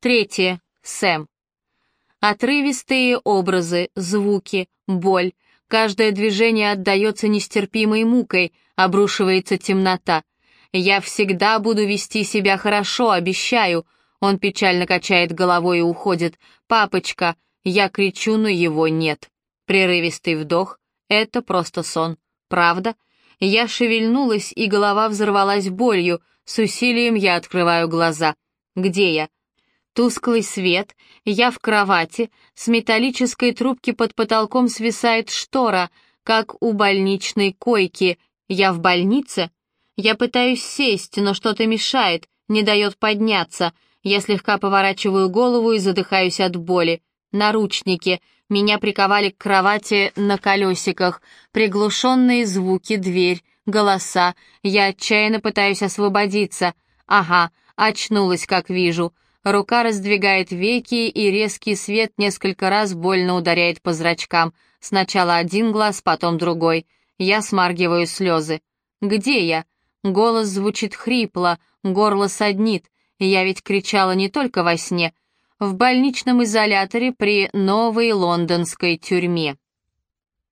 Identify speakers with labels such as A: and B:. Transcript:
A: Третье. Сэм. Отрывистые образы, звуки, боль. Каждое движение отдается нестерпимой мукой, обрушивается темнота. «Я всегда буду вести себя хорошо, обещаю», он печально качает головой и уходит. «Папочка!» Я кричу, но его нет. Прерывистый вдох. Это просто сон. Правда? Я шевельнулась, и голова взорвалась болью. С усилием я открываю глаза. Где я? Тусклый свет, я в кровати, с металлической трубки под потолком свисает штора, как у больничной койки. Я в больнице? Я пытаюсь сесть, но что-то мешает, не дает подняться. Я слегка поворачиваю голову и задыхаюсь от боли. Наручники. Меня приковали к кровати на колесиках. Приглушенные звуки, дверь, голоса. Я отчаянно пытаюсь освободиться. Ага, очнулась, как вижу. Рука раздвигает веки, и резкий свет несколько раз больно ударяет по зрачкам. Сначала один глаз, потом другой. Я смаргиваю слезы. «Где я?» Голос звучит хрипло, горло саднит. Я ведь кричала не только во сне. В больничном изоляторе при новой лондонской тюрьме.